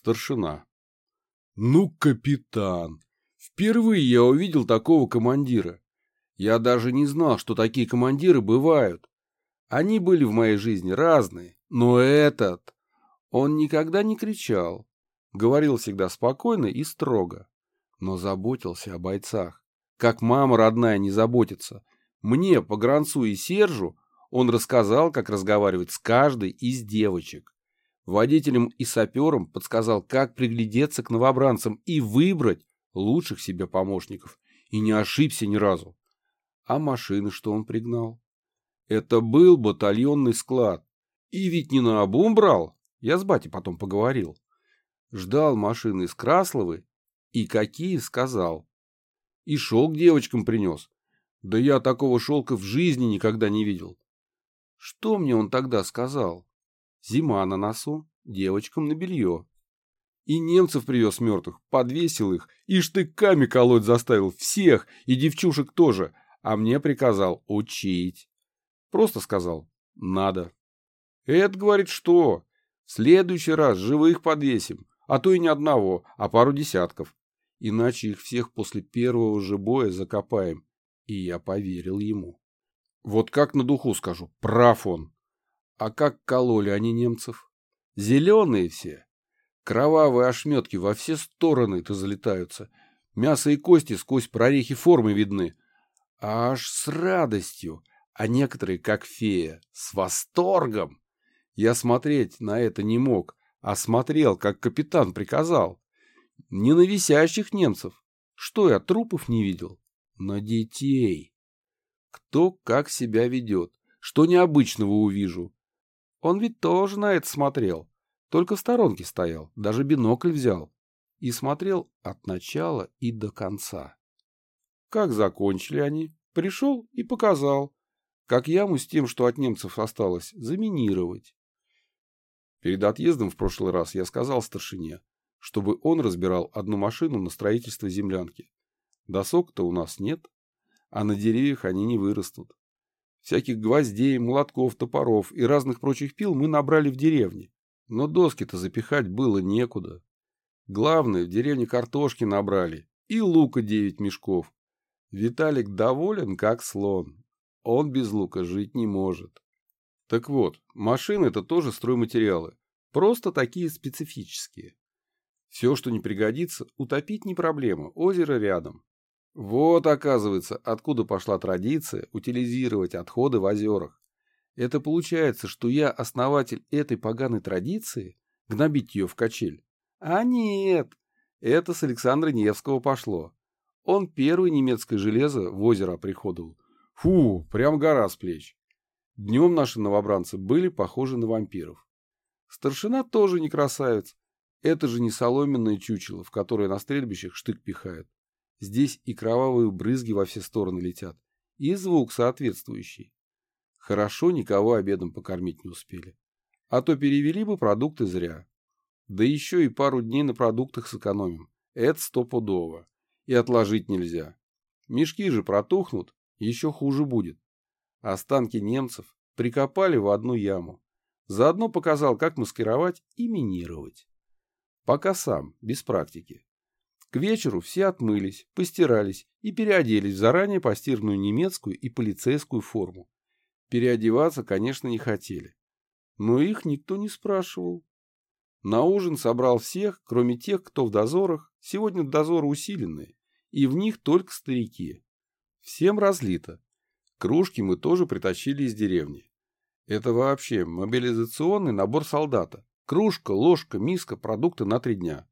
Старшина. Ну, капитан, впервые я увидел такого командира. Я даже не знал, что такие командиры бывают. Они были в моей жизни разные, но этот... Он никогда не кричал, говорил всегда спокойно и строго, но заботился о бойцах. Как мама родная не заботится. Мне, по Гранцу и Сержу, он рассказал, как разговаривать с каждой из девочек. Водителям и саперам подсказал, как приглядеться к новобранцам и выбрать лучших себе помощников. И не ошибся ни разу. А машины что он пригнал? Это был батальонный склад. И ведь не на обум брал. Я с батей потом поговорил. Ждал машины из Красловы и какие сказал. И шелк девочкам принес. Да я такого шелка в жизни никогда не видел. Что мне он тогда сказал? Зима на носу, девочкам на белье. И немцев привез мертвых, подвесил их, и штыками колоть заставил всех, и девчушек тоже, а мне приказал учить. Просто сказал «надо». Это, говорит, что? В следующий раз живых подвесим, а то и не одного, а пару десятков. Иначе их всех после первого же боя закопаем. И я поверил ему. Вот как на духу скажу, прав он. А как кололи они немцев? Зеленые все. Кровавые ошметки во все стороны-то залетаются. Мясо и кости сквозь прорехи формы видны. Аж с радостью, а некоторые, как фея, с восторгом. Я смотреть на это не мог, а смотрел, как капитан приказал. Не на висящих немцев. Что я, трупов не видел? На детей. Кто как себя ведет, что необычного увижу. Он ведь тоже на это смотрел, только в сторонке стоял, даже бинокль взял и смотрел от начала и до конца. Как закончили они, пришел и показал, как яму с тем, что от немцев осталось, заминировать. Перед отъездом в прошлый раз я сказал старшине, чтобы он разбирал одну машину на строительство землянки. Досок-то у нас нет, а на деревьях они не вырастут. Всяких гвоздей, молотков, топоров и разных прочих пил мы набрали в деревне. Но доски-то запихать было некуда. Главное, в деревне картошки набрали и лука девять мешков. Виталик доволен, как слон. Он без лука жить не может. Так вот, машины это тоже стройматериалы. Просто такие специфические. Все, что не пригодится, утопить не проблема, озеро рядом. Вот, оказывается, откуда пошла традиция утилизировать отходы в озерах. Это получается, что я основатель этой поганой традиции, гнобить ее в качель? А нет, это с Александра Невского пошло. Он первый немецкое железо в озеро приходовал. Фу, прям гора с плеч. Днем наши новобранцы были похожи на вампиров. Старшина тоже не красавец. Это же не соломенное чучело, в которое на стрельбищах штык пихает. Здесь и кровавые брызги во все стороны летят, и звук соответствующий. Хорошо никого обедом покормить не успели. А то перевели бы продукты зря. Да еще и пару дней на продуктах сэкономим. Это стопудово. И отложить нельзя. Мешки же протухнут, еще хуже будет. Останки немцев прикопали в одну яму. Заодно показал, как маскировать и минировать. Пока сам, без практики. К вечеру все отмылись, постирались и переоделись в заранее постиранную немецкую и полицейскую форму. Переодеваться, конечно, не хотели. Но их никто не спрашивал. На ужин собрал всех, кроме тех, кто в дозорах. Сегодня дозоры усиленные, и в них только старики. Всем разлито. Кружки мы тоже притащили из деревни. Это вообще мобилизационный набор солдата. Кружка, ложка, миска, продукты на три дня.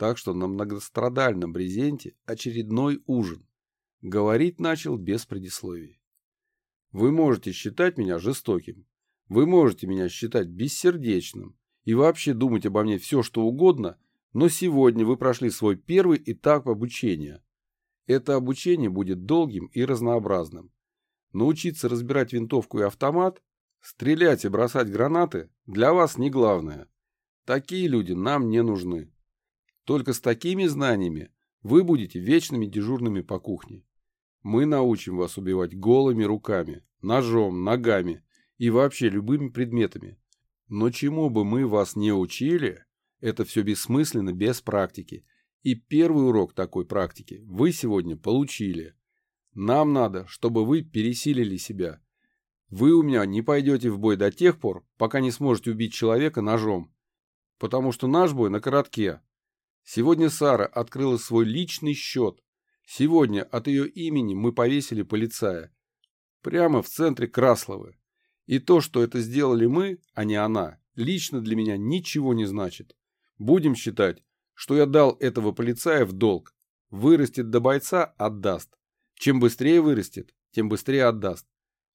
Так что на многострадальном брезенте очередной ужин. Говорить начал без предисловий. Вы можете считать меня жестоким. Вы можете меня считать бессердечным и вообще думать обо мне все, что угодно, но сегодня вы прошли свой первый этап обучения. Это обучение будет долгим и разнообразным. Научиться разбирать винтовку и автомат, стрелять и бросать гранаты для вас не главное. Такие люди нам не нужны. Только с такими знаниями вы будете вечными дежурными по кухне. Мы научим вас убивать голыми руками, ножом, ногами и вообще любыми предметами. Но чему бы мы вас не учили, Это все бессмысленно, без практики. И первый урок такой практики вы сегодня получили. Нам надо, чтобы вы пересилили себя. Вы у меня не пойдете в бой до тех пор, пока не сможете убить человека ножом. Потому что наш бой на коротке. Сегодня Сара открыла свой личный счет. Сегодня от ее имени мы повесили полицая. Прямо в центре Красловы. И то, что это сделали мы, а не она, лично для меня ничего не значит. Будем считать, что я дал этого полицая в долг. Вырастет до бойца – отдаст. Чем быстрее вырастет, тем быстрее отдаст.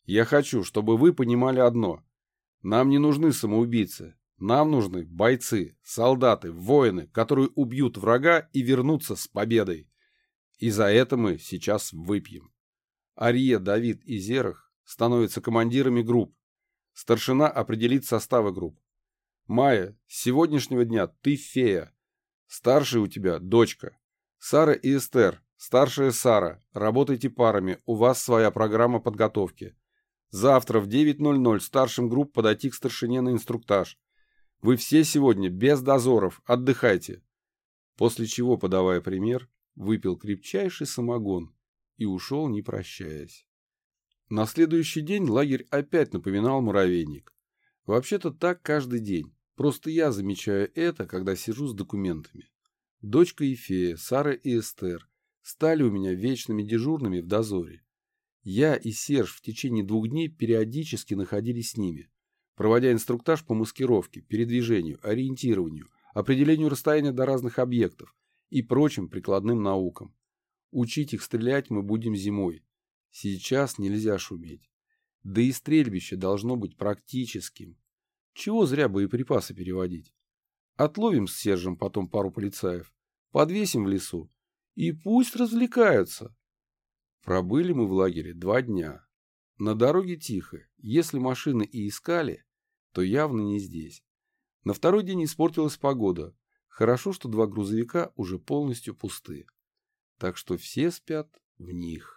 Я хочу, чтобы вы понимали одно. Нам не нужны самоубийцы. Нам нужны бойцы, солдаты, воины, которые убьют врага и вернутся с победой. И за это мы сейчас выпьем. Ария, Давид и Зерах становятся командирами групп. Старшина определит составы групп. Майя, с сегодняшнего дня ты фея. Старшая у тебя дочка. Сара и Эстер, старшая Сара, работайте парами, у вас своя программа подготовки. Завтра в 9.00 старшим групп подойти к старшине на инструктаж. Вы все сегодня без дозоров, отдыхайте. После чего, подавая пример, выпил крепчайший самогон и ушел, не прощаясь. На следующий день лагерь опять напоминал муравейник. Вообще-то так каждый день. Просто я замечаю это, когда сижу с документами. Дочка и фея, Сара и Эстер стали у меня вечными дежурными в дозоре. Я и Серж в течение двух дней периодически находились с ними, проводя инструктаж по маскировке, передвижению, ориентированию, определению расстояния до разных объектов и прочим прикладным наукам. Учить их стрелять мы будем зимой, Сейчас нельзя шуметь. Да и стрельбище должно быть практическим. Чего зря боеприпасы переводить? Отловим с Сержем потом пару полицаев, подвесим в лесу, и пусть развлекаются. Пробыли мы в лагере два дня. На дороге тихо, если машины и искали, то явно не здесь. На второй день испортилась погода. Хорошо, что два грузовика уже полностью пусты. Так что все спят в них.